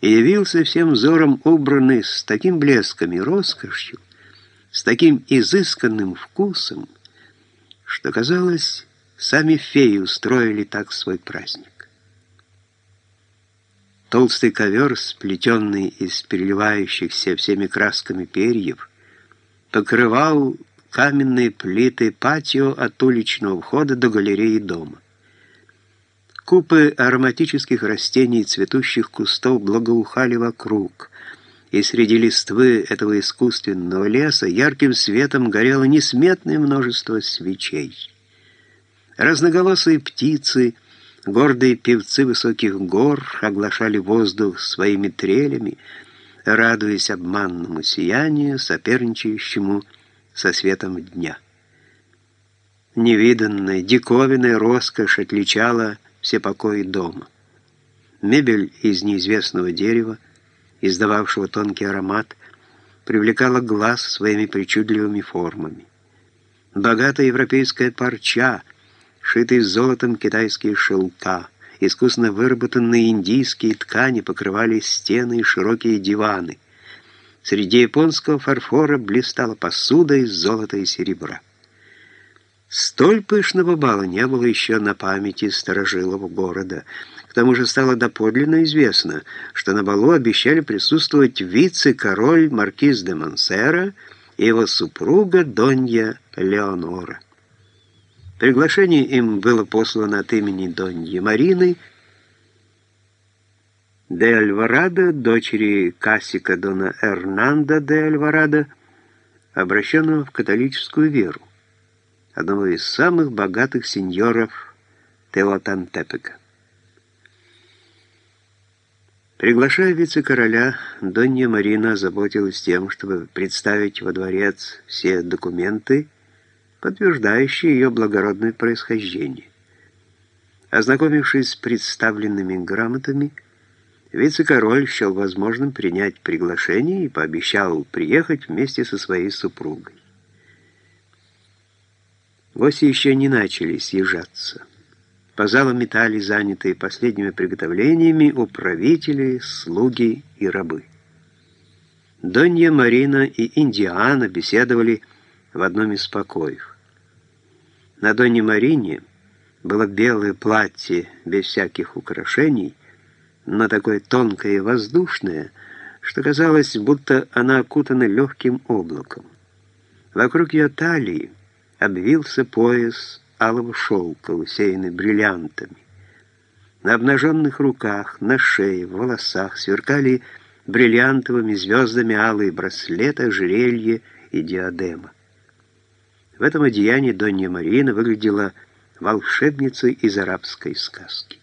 и явился всем взором убранный с таким блеском и роскошью, с таким изысканным вкусом, что, казалось, сами феи устроили так свой праздник. Толстый ковер, сплетенный из переливающихся всеми красками перьев, покрывал каменные плиты патио от уличного входа до галереи дома. Купы ароматических растений и цветущих кустов благоухали вокруг, и среди листвы этого искусственного леса ярким светом горело несметное множество свечей. Разноголосые птицы, гордые певцы высоких гор оглашали воздух своими трелями, радуясь обманному сиянию, соперничающему со светом дня. Невиданная, диковинная роскошь отличала все покои дома. Мебель из неизвестного дерева, издававшего тонкий аромат, привлекала глаз своими причудливыми формами. Богатая европейская парча, шитые золотом китайские шелка, искусно выработанные индийские ткани покрывали стены и широкие диваны. Среди японского фарфора блистала посуда из золота и серебра. Столь пышного бала не было еще на памяти сторожилого города. К тому же стало доподлинно известно, что на балу обещали присутствовать вице-король маркиз де Монсера и его супруга Донья Леонора. Приглашение им было послано от имени Доньи Марины, де Альварадо, дочери Касика Дона Эрнанда де Альварадо, обращенного в католическую веру одного из самых богатых сеньоров Теотантепека. Приглашая вице-короля, Донья Марина заботилась тем, чтобы представить во дворец все документы, подтверждающие ее благородное происхождение. Ознакомившись с представленными грамотами, вице-король счел возможным принять приглашение и пообещал приехать вместе со своей супругой. Гости еще не начали съезжаться. По залу метали занятые последними приготовлениями управители, слуги и рабы. Донья Марина и Индиана беседовали в одном из покоев. На Донье Марине было белое платье без всяких украшений, но такое тонкое и воздушное, что казалось, будто она окутана легким облаком. Вокруг ее талии обвился пояс алого шелка, усеянный бриллиантами. На обнаженных руках, на шее, в волосах сверкали бриллиантовыми звездами алые браслеты, ожерелье и диадема. В этом одеянии Донья Марина выглядела волшебницей из арабской сказки.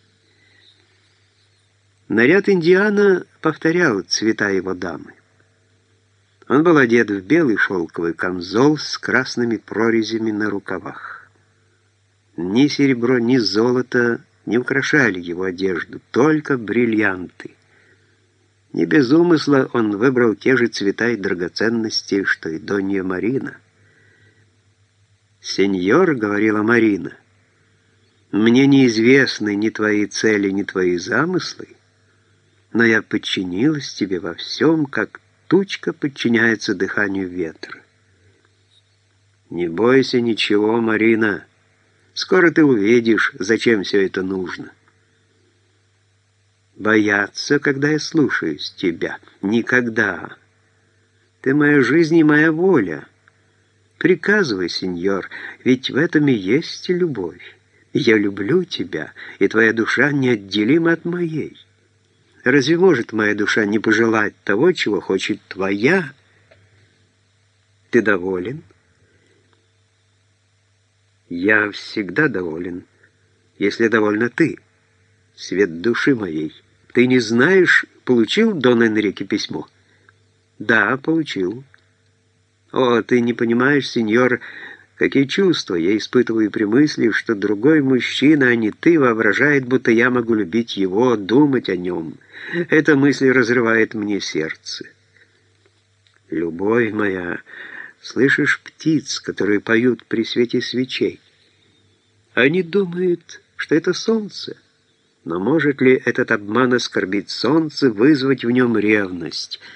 Наряд Индиана повторял цвета его дамы. Он был одет в белый шелковый камзол с красными прорезями на рукавах. Ни серебро, ни золото не украшали его одежду, только бриллианты. Не без умысла он выбрал те же цвета и драгоценности, что и Донья Марина. «Сеньор», — говорила Марина, — «мне неизвестны ни твои цели, ни твои замыслы, но я подчинилась тебе во всем, как Тучка подчиняется дыханию ветра. «Не бойся ничего, Марина. Скоро ты увидишь, зачем все это нужно». «Бояться, когда я слушаюсь тебя? Никогда. Ты моя жизнь и моя воля. Приказывай, сеньор, ведь в этом и есть любовь. Я люблю тебя, и твоя душа неотделима от моей». Разве может моя душа не пожелать того, чего хочет твоя? Ты доволен? Я всегда доволен, если довольна ты, свет души моей. Ты не знаешь, получил Дон Энрике письмо? Да, получил. О, ты не понимаешь, сеньор, Какие чувства я испытываю при мысли, что другой мужчина, а не ты, воображает, будто я могу любить его, думать о нем. Эта мысль разрывает мне сердце. Любовь моя, слышишь птиц, которые поют при свете свечей? Они думают, что это солнце. Но может ли этот обман оскорбить солнце, вызвать в нем ревность?